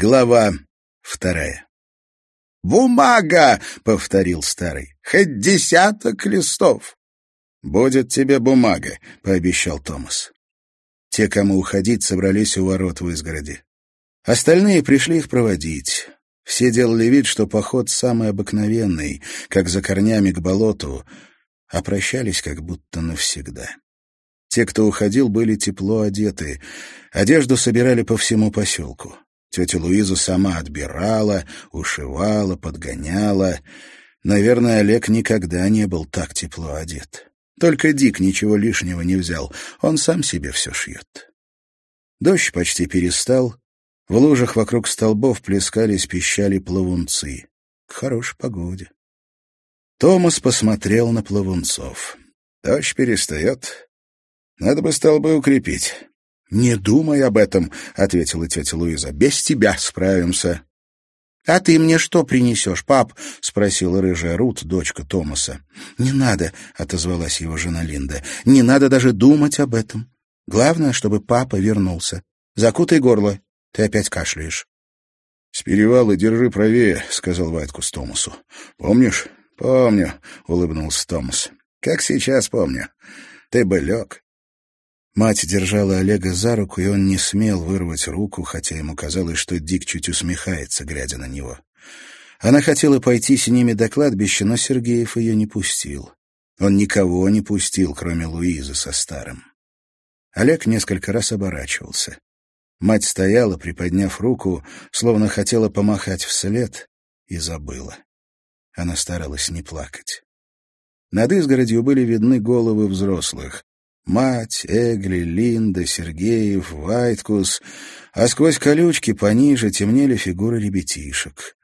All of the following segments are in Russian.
Глава вторая. «Бумага!» — повторил старый. «Хоть десяток листов!» «Будет тебе бумага», — пообещал Томас. Те, кому уходить, собрались у ворот в изгороди. Остальные пришли их проводить. Все делали вид, что поход самый обыкновенный, как за корнями к болоту, а прощались как будто навсегда. Те, кто уходил, были тепло одеты. Одежду собирали по всему поселку. Тетя Луиза сама отбирала, ушивала, подгоняла. Наверное, Олег никогда не был так тепло одет. Только Дик ничего лишнего не взял, он сам себе все шьет. Дождь почти перестал. В лужах вокруг столбов плескались пищали плавунцы. К хорошей погоде. Томас посмотрел на плавунцов. Дождь перестает. Надо бы столбы укрепить. «Не думай об этом», — ответила тетя Луиза. «Без тебя справимся». «А ты мне что принесешь, пап?» — спросила рыжая Рут, дочка Томаса. «Не надо», — отозвалась его жена Линда. «Не надо даже думать об этом. Главное, чтобы папа вернулся. Закутай горло, ты опять кашляешь». «С перевала держи правее», — сказал Вайткус Томасу. «Помнишь?» «Помню», — улыбнулся Томас. «Как сейчас помню. Ты бы лег. Мать держала Олега за руку, и он не смел вырвать руку, хотя ему казалось, что Дик чуть усмехается, глядя на него. Она хотела пойти с ними до кладбища, но Сергеев ее не пустил. Он никого не пустил, кроме Луизы со старым. Олег несколько раз оборачивался. Мать стояла, приподняв руку, словно хотела помахать вслед, и забыла. Она старалась не плакать. Над изгородью были видны головы взрослых. Мать, Эгли, Линда, Сергеев, Вайткус, а сквозь колючки пониже темнели фигуры ребятишек.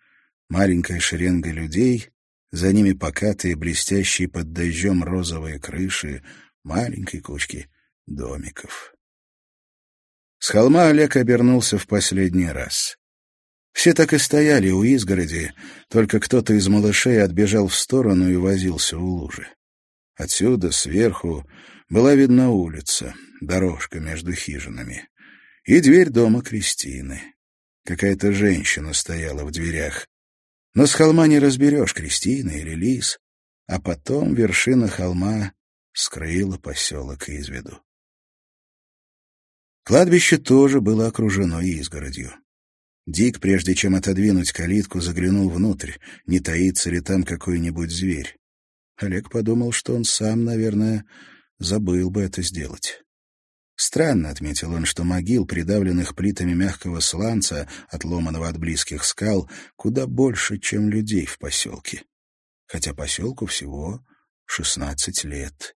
Маленькая шеренга людей, за ними покатые, блестящие под дождем розовые крыши, маленькой кучки домиков. С холма Олег обернулся в последний раз. Все так и стояли у изгороди, только кто-то из малышей отбежал в сторону и возился у лужи. Отсюда, сверху, была видна улица, дорожка между хижинами и дверь дома Кристины. Какая-то женщина стояла в дверях. Но с холма не разберешь, Кристина или Лис, а потом вершина холма скрыла поселок из виду. Кладбище тоже было окружено изгородью. Дик, прежде чем отодвинуть калитку, заглянул внутрь, не таится ли там какой-нибудь зверь. Олег подумал, что он сам, наверное, забыл бы это сделать. Странно, — отметил он, — что могил, придавленных плитами мягкого сланца, отломанного от близких скал, куда больше, чем людей в поселке. Хотя поселку всего шестнадцать лет.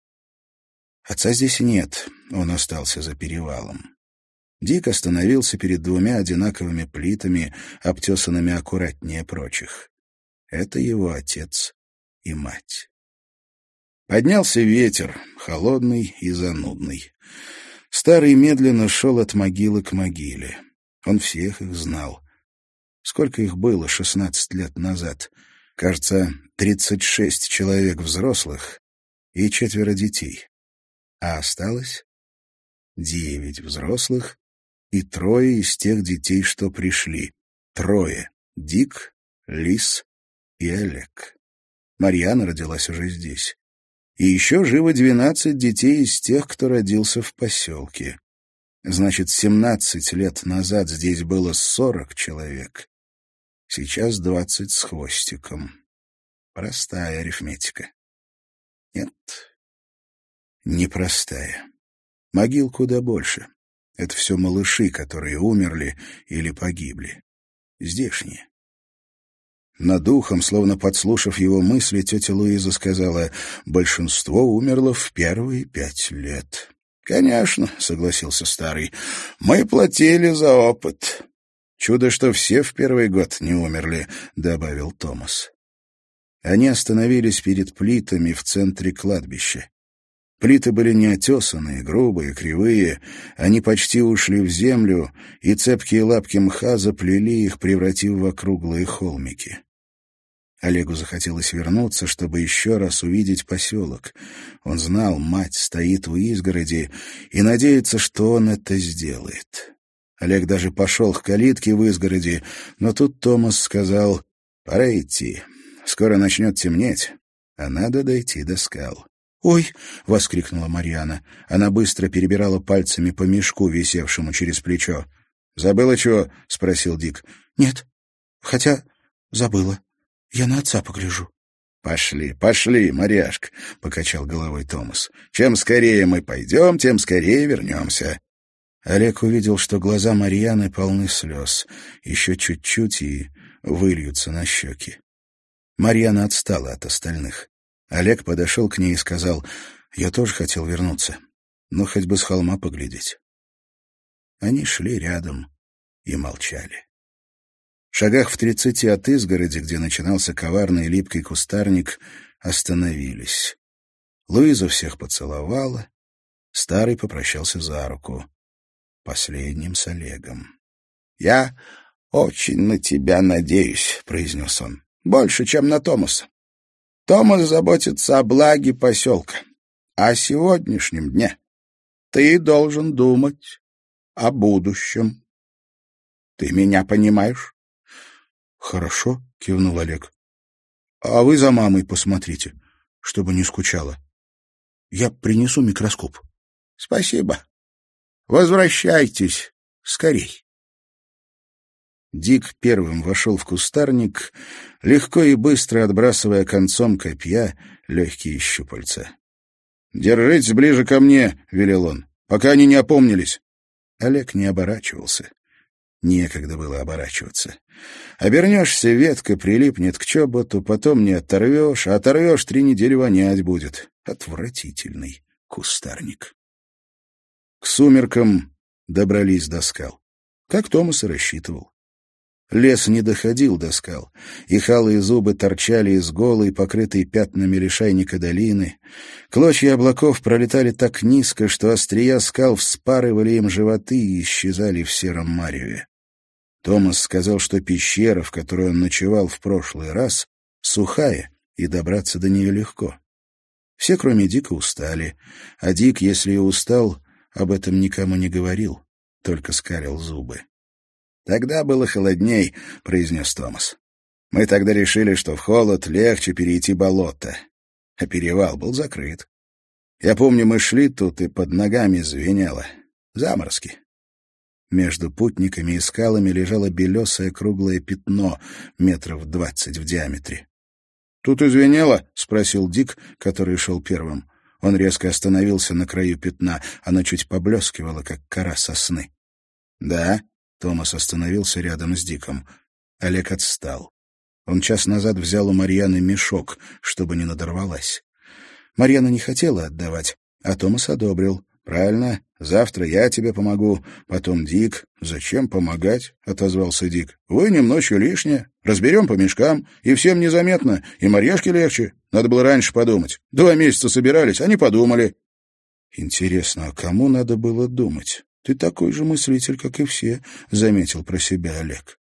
Отца здесь нет, он остался за перевалом. Дик остановился перед двумя одинаковыми плитами, обтесанными аккуратнее прочих. Это его отец и мать. Поднялся ветер, холодный и занудный. Старый медленно шел от могилы к могиле. Он всех их знал. Сколько их было шестнадцать лет назад? Кажется, тридцать шесть человек взрослых и четверо детей. А осталось девять взрослых и трое из тех детей, что пришли. Трое — Дик, Лис и Олег. Марьяна родилась уже здесь. И еще живо двенадцать детей из тех, кто родился в поселке. Значит, семнадцать лет назад здесь было сорок человек. Сейчас двадцать с хвостиком. Простая арифметика. Нет, непростая. Могил куда больше. Это все малыши, которые умерли или погибли. Здешние. Над духом, словно подслушав его мысли, тетя Луиза сказала, «Большинство умерло в первые пять лет». «Конечно», — согласился старый, — «мы платили за опыт». «Чудо, что все в первый год не умерли», — добавил Томас. Они остановились перед плитами в центре кладбища. Плиты были неотесанные, грубые, кривые, они почти ушли в землю, и цепкие лапки мха заплели их, превратив в округлые холмики. Олегу захотелось вернуться, чтобы еще раз увидеть поселок. Он знал, мать стоит у изгороди и надеется, что он это сделает. Олег даже пошел к калитке в изгороди, но тут Томас сказал, «Пора идти. Скоро начнет темнеть, а надо дойти до скал». «Ой!» — воскликнула Марьяна. Она быстро перебирала пальцами по мешку, висевшему через плечо. «Забыла чего?» — спросил Дик. «Нет. Хотя забыла. Я на отца погляжу». «Пошли, пошли, Марьяшка», — покачал головой Томас. «Чем скорее мы пойдем, тем скорее вернемся». Олег увидел, что глаза Марьяны полны слез. Еще чуть-чуть и выльются на щеки. Марьяна отстала от остальных. Олег подошел к ней и сказал, «Я тоже хотел вернуться, но хоть бы с холма поглядеть». Они шли рядом и молчали. В шагах в тридцати от изгороди, где начинался коварный липкий кустарник, остановились. Луиза всех поцеловала, старый попрощался за руку последним с Олегом. — Я очень на тебя надеюсь, — произнес он, — больше, чем на Томаса. Томас заботится о благе поселка, а о сегодняшнем дне ты должен думать о будущем. Ты меня понимаешь? — Хорошо, — кивнул Олег. — А вы за мамой посмотрите, чтобы не скучала. Я принесу микроскоп. — Спасибо. Возвращайтесь скорей. Дик первым вошел в кустарник, легко и быстро отбрасывая концом копья легкие щупальца. — Держитесь ближе ко мне, — велел он, — пока они не опомнились. Олег не оборачивался. Некогда было оборачиваться. Обернешься, ветка прилипнет к чоботу, потом не оторвешь, а оторвешь, три недели вонять будет. Отвратительный кустарник. К сумеркам добрались до скал. Как Томас и рассчитывал. Лес не доходил до скал. Их алые зубы торчали из голой, покрытой пятнами лишайника долины. Клочья облаков пролетали так низко, что острия скал вспарывали им животы и исчезали в сером мареве. Томас сказал, что пещера, в которой он ночевал в прошлый раз, сухая, и добраться до нее легко. Все, кроме Дика, устали, а Дик, если и устал, об этом никому не говорил, только скалил зубы. «Тогда было холодней», — произнес Томас. «Мы тогда решили, что в холод легче перейти болото, а перевал был закрыт. Я помню, мы шли тут, и под ногами звенело. Заморозки». Между путниками и скалами лежало белесое круглое пятно метров двадцать в диаметре. «Тут извинело?» — спросил Дик, который шел первым. Он резко остановился на краю пятна. Оно чуть поблескивало, как кора сосны. «Да?» — Томас остановился рядом с Диком. Олег отстал. Он час назад взял у Марьяны мешок, чтобы не надорвалась. Марьяна не хотела отдавать, а Томас одобрил. «Правильно, завтра я тебе помогу, потом Дик». «Зачем помогать?» — отозвался Дик. «Вы немножко лишнее. Разберем по мешкам, и всем незаметно, и Марьяшке легче. Надо было раньше подумать. Два месяца собирались, они подумали». «Интересно, а кому надо было думать? Ты такой же мыслитель, как и все», — заметил про себя Олег.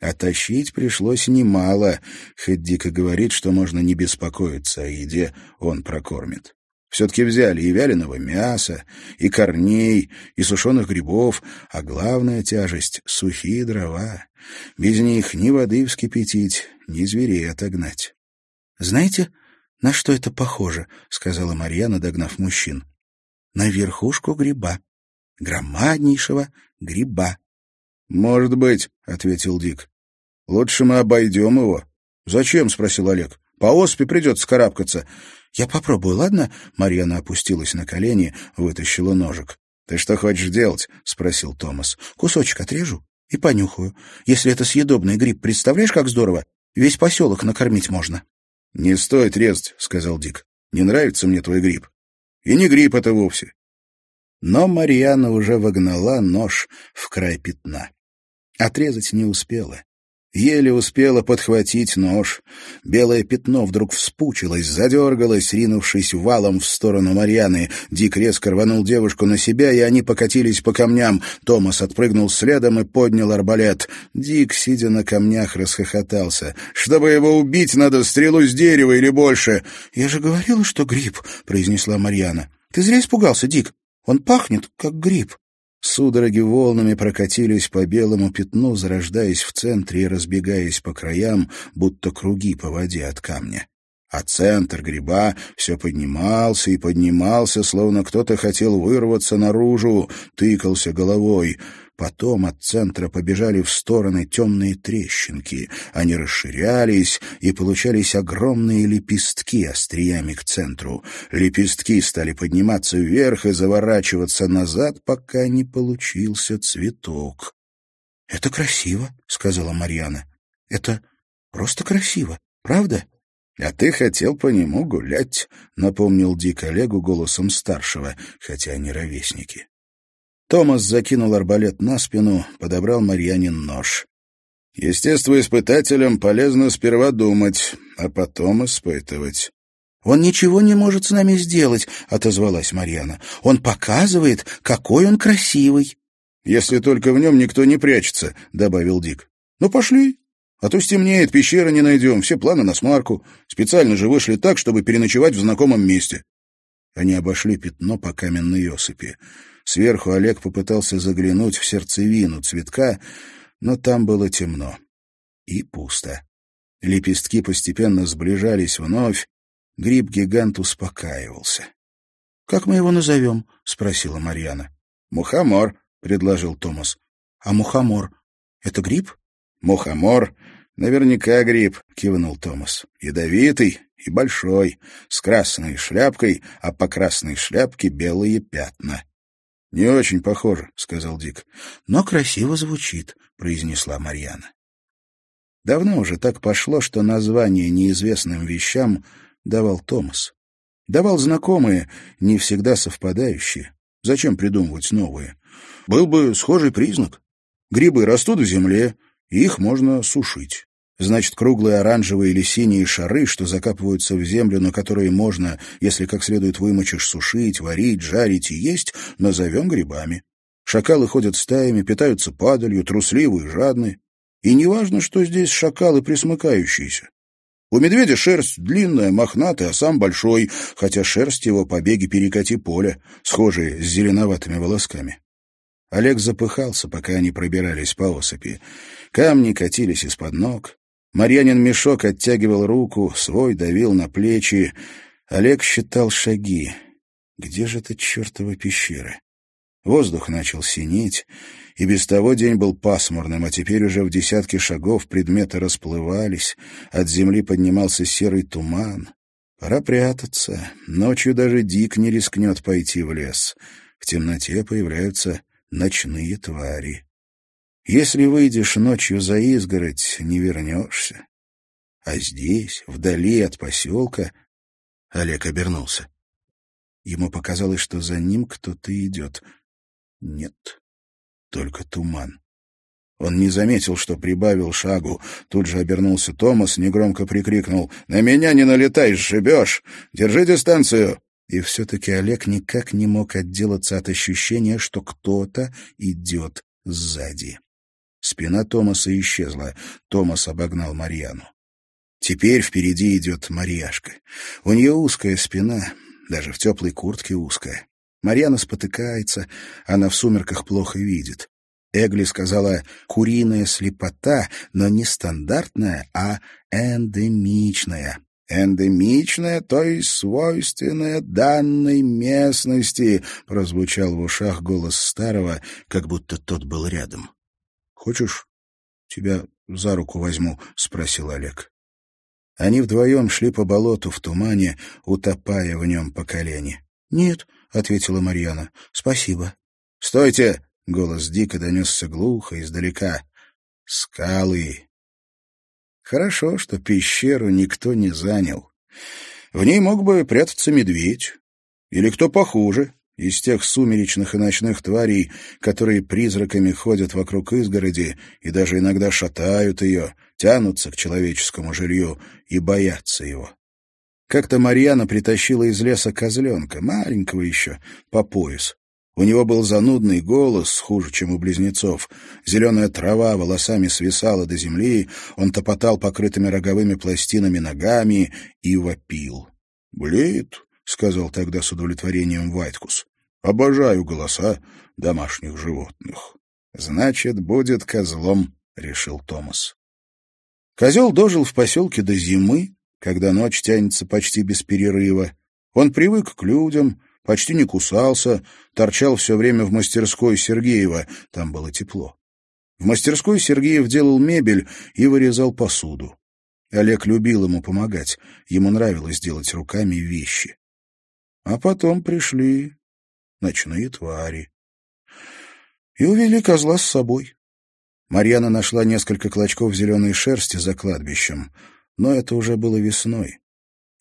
А тащить пришлось немало, хоть Дико говорит, что можно не беспокоиться о еде, он прокормит. Все-таки взяли и вяленого мяса, и корней, и сушеных грибов, а главная тяжесть — сухие дрова. Без них ни воды вскипятить, ни зверей отогнать. — Знаете, на что это похоже? — сказала Марьяна, догнав мужчин. — На верхушку гриба. Громаднейшего гриба. — Может быть, — ответил Дик. — Лучше мы обойдем его. — Зачем? — спросил Олег. — По оспе придется карабкаться. «Я попробую, ладно?» Марьяна опустилась на колени, вытащила ножик. «Ты что хочешь делать?» — спросил Томас. «Кусочек отрежу и понюхаю. Если это съедобный гриб, представляешь, как здорово? Весь поселок накормить можно». «Не стоит резать», — сказал Дик. «Не нравится мне твой гриб. И не гриб это вовсе». Но Марьяна уже вогнала нож в край пятна. Отрезать не успела. Еле успела подхватить нож. Белое пятно вдруг вспучилось, задергалось, ринувшись валом в сторону Марьяны. Дик резко рванул девушку на себя, и они покатились по камням. Томас отпрыгнул следом и поднял арбалет. Дик, сидя на камнях, расхохотался. «Чтобы его убить, надо стрелу с дерева или больше!» «Я же говорила, что гриб», — произнесла Марьяна. «Ты зря испугался, Дик. Он пахнет, как гриб». Судороги волнами прокатились по белому пятну, зарождаясь в центре и разбегаясь по краям, будто круги по воде от камня. А центр гриба все поднимался и поднимался, словно кто-то хотел вырваться наружу, тыкался головой — Потом от центра побежали в стороны темные трещинки. Они расширялись, и получались огромные лепестки остриями к центру. Лепестки стали подниматься вверх и заворачиваться назад, пока не получился цветок. — Это красиво, — сказала Марьяна. — Это просто красиво, правда? — А ты хотел по нему гулять, — напомнил Дик Олегу голосом старшего, хотя они ровесники. Томас закинул арбалет на спину, подобрал Марьянин нож. «Естествоиспытателям полезно сперва думать, а потом испытывать». «Он ничего не может с нами сделать», — отозвалась Марьяна. «Он показывает, какой он красивый». «Если только в нем никто не прячется», — добавил Дик. «Ну, пошли. А то стемнеет, пещеры не найдем, все планы на смарку. Специально же вышли так, чтобы переночевать в знакомом месте». Они обошли пятно по каменной осыпи. Сверху Олег попытался заглянуть в сердцевину цветка, но там было темно и пусто. Лепестки постепенно сближались вновь, гриб-гигант успокаивался. — Как мы его назовем? — спросила Марьяна. — Мухомор, — предложил Томас. — А мухомор — это гриб? — Мухомор — наверняка гриб, — кивнул Томас. — Ядовитый и большой, с красной шляпкой, а по красной шляпке белые пятна. «Не очень похоже», — сказал Дик. «Но красиво звучит», — произнесла Марьяна. Давно уже так пошло, что название неизвестным вещам давал Томас. Давал знакомые, не всегда совпадающие. Зачем придумывать новые? Был бы схожий признак. Грибы растут в земле, их можно сушить. Значит, круглые оранжевые или синие шары, что закапываются в землю, на которые можно, если как следует вымочишь, сушить, варить, жарить и есть, назовем грибами. Шакалы ходят стаями, питаются падалью, трусливы и жадны. И неважно, что здесь шакалы присмыкающиеся. У медведя шерсть длинная, мохнатая, а сам большой, хотя шерсть его побеги перекати поля, схожие с зеленоватыми волосками. Олег запыхался, пока они пробирались по осыпи. Камни катились из-под ног. Марьянин мешок оттягивал руку, свой давил на плечи. Олег считал шаги. Где же эта чертова пещера? Воздух начал синеть, и без того день был пасмурным, а теперь уже в десятке шагов предметы расплывались, от земли поднимался серый туман. Пора прятаться. Ночью даже Дик не рискнет пойти в лес. В темноте появляются ночные твари. Если выйдешь ночью за изгородь, не вернешься. А здесь, вдали от поселка, Олег обернулся. Ему показалось, что за ним кто-то идет. Нет, только туман. Он не заметил, что прибавил шагу. Тут же обернулся Томас, негромко прикрикнул. «На меня не налетай, сшибешь! Держи дистанцию!» И все-таки Олег никак не мог отделаться от ощущения, что кто-то идет сзади. Спина Томаса исчезла. Томас обогнал Марьяну. Теперь впереди идет Марьяшка. У нее узкая спина, даже в теплой куртке узкая. Марьяна спотыкается, она в сумерках плохо видит. Эгли сказала «куриная слепота», но не стандартная, а эндемичная. «Эндемичная, то есть свойственная данной местности», — прозвучал в ушах голос старого, как будто тот был рядом. Хочешь, тебя за руку возьму?» — спросил Олег. Они вдвоем шли по болоту в тумане, утопая в нем по колени. «Нет», — ответила Марьяна, — «спасибо». «Стойте!» — голос Дика донесся глухо, издалека. «Скалы!» Хорошо, что пещеру никто не занял. В ней мог бы прятаться медведь. Или кто похуже, из тех сумеречных и ночных тварей, которые призраками ходят вокруг изгороди и даже иногда шатают ее, тянутся к человеческому жилью и боятся его. Как-то Марьяна притащила из леса козленка, маленького еще, по пояс. У него был занудный голос, хуже, чем у близнецов. Зеленая трава волосами свисала до земли, он топотал покрытыми роговыми пластинами ногами и вопил. «Блеет», — сказал тогда с удовлетворением Вайткус. Обожаю голоса домашних животных». «Значит, будет козлом», — решил Томас. Козел дожил в поселке до зимы, когда ночь тянется почти без перерыва. Он привык к людям, почти не кусался, торчал все время в мастерской Сергеева, там было тепло. В мастерской Сергеев делал мебель и вырезал посуду. Олег любил ему помогать, ему нравилось делать руками вещи. А потом пришли ночные твари. И увели козла с собой. Марьяна нашла несколько клочков зеленой шерсти за кладбищем, но это уже было весной.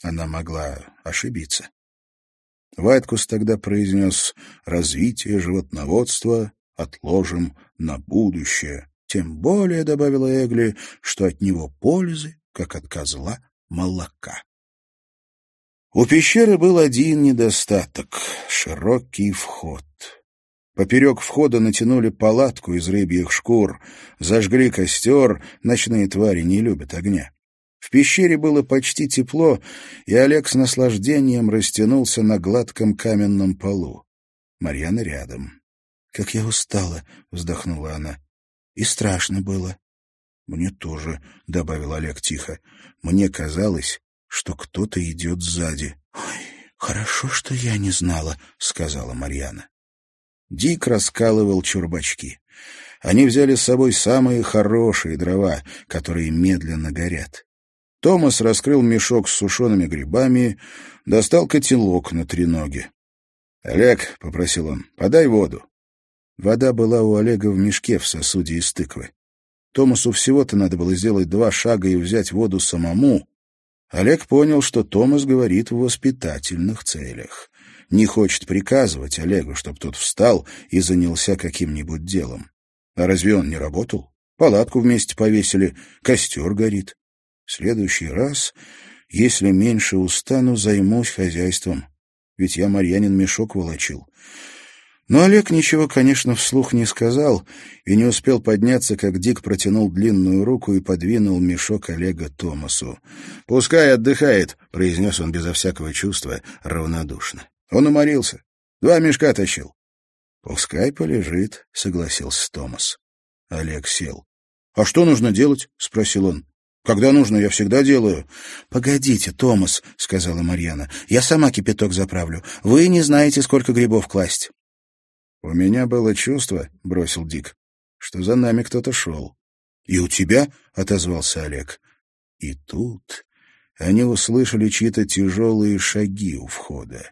Она могла ошибиться. Вайткус тогда произнес «развитие животноводства отложим на будущее». Тем более, — добавила Эгли, — что от него пользы, как от козла, молока. У пещеры был один недостаток — широкий вход. Поперек входа натянули палатку из рыбьих шкур, зажгли костер, ночные твари не любят огня. В пещере было почти тепло, и Олег с наслаждением растянулся на гладком каменном полу. Марьяна рядом. «Как я устала!» — вздохнула она. «И страшно было». «Мне тоже», — добавил Олег тихо. «Мне казалось, что кто-то идет сзади». «Ой, хорошо, что я не знала», — сказала Марьяна. Дик раскалывал чурбачки. Они взяли с собой самые хорошие дрова, которые медленно горят. Томас раскрыл мешок с сушеными грибами, достал котелок на треноге. — Олег, — попросил он, — подай воду. Вода была у Олега в мешке в сосуде из тыквы. Томасу всего-то надо было сделать два шага и взять воду самому. Олег понял, что Томас говорит в воспитательных целях не хочет приказывать Олегу, чтобы тот встал и занялся каким-нибудь делом. А разве он не работал? Палатку вместе повесили, костер горит. В следующий раз, если меньше устану, займусь хозяйством. Ведь я Марьянин мешок волочил. Но Олег ничего, конечно, вслух не сказал и не успел подняться, как Дик протянул длинную руку и подвинул мешок Олега Томасу. «Пускай отдыхает», — произнес он безо всякого чувства, равнодушно. Он уморился. Два мешка тащил. — Пускай полежит, — согласился Томас. Олег сел. — А что нужно делать? — спросил он. — Когда нужно, я всегда делаю. — Погодите, Томас, — сказала Марьяна. — Я сама кипяток заправлю. Вы не знаете, сколько грибов класть. — У меня было чувство, — бросил Дик, — что за нами кто-то шел. — И у тебя? — отозвался Олег. И тут они услышали чьи-то тяжелые шаги у входа.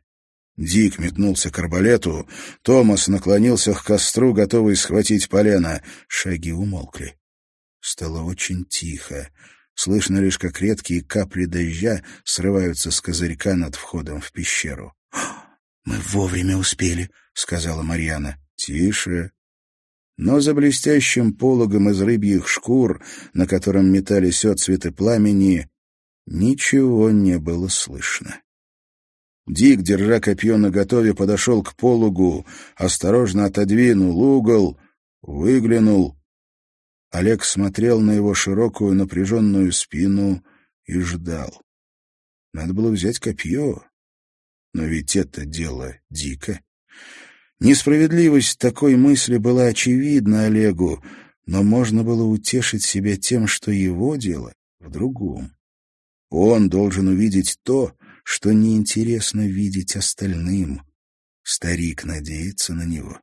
Дик метнулся к арбалету. Томас наклонился к костру, готовый схватить полено. Шаги умолкли. Стало очень тихо. Слышно лишь, как редкие капли дождя срываются с козырька над входом в пещеру. «Мы вовремя успели», — сказала Марьяна. «Тише». Но за блестящим пологом из рыбьих шкур, на котором метались отцветы пламени, ничего не было слышно. Дик, держа копье наготове, подошел к пологу, осторожно отодвинул угол, выглянул. Олег смотрел на его широкую напряженную спину и ждал. Надо было взять копье, но ведь это дело дико. Несправедливость такой мысли была очевидна Олегу, но можно было утешить себя тем, что его дело в другом. Он должен увидеть то, что неинтересно видеть остальным. Старик надеется на него.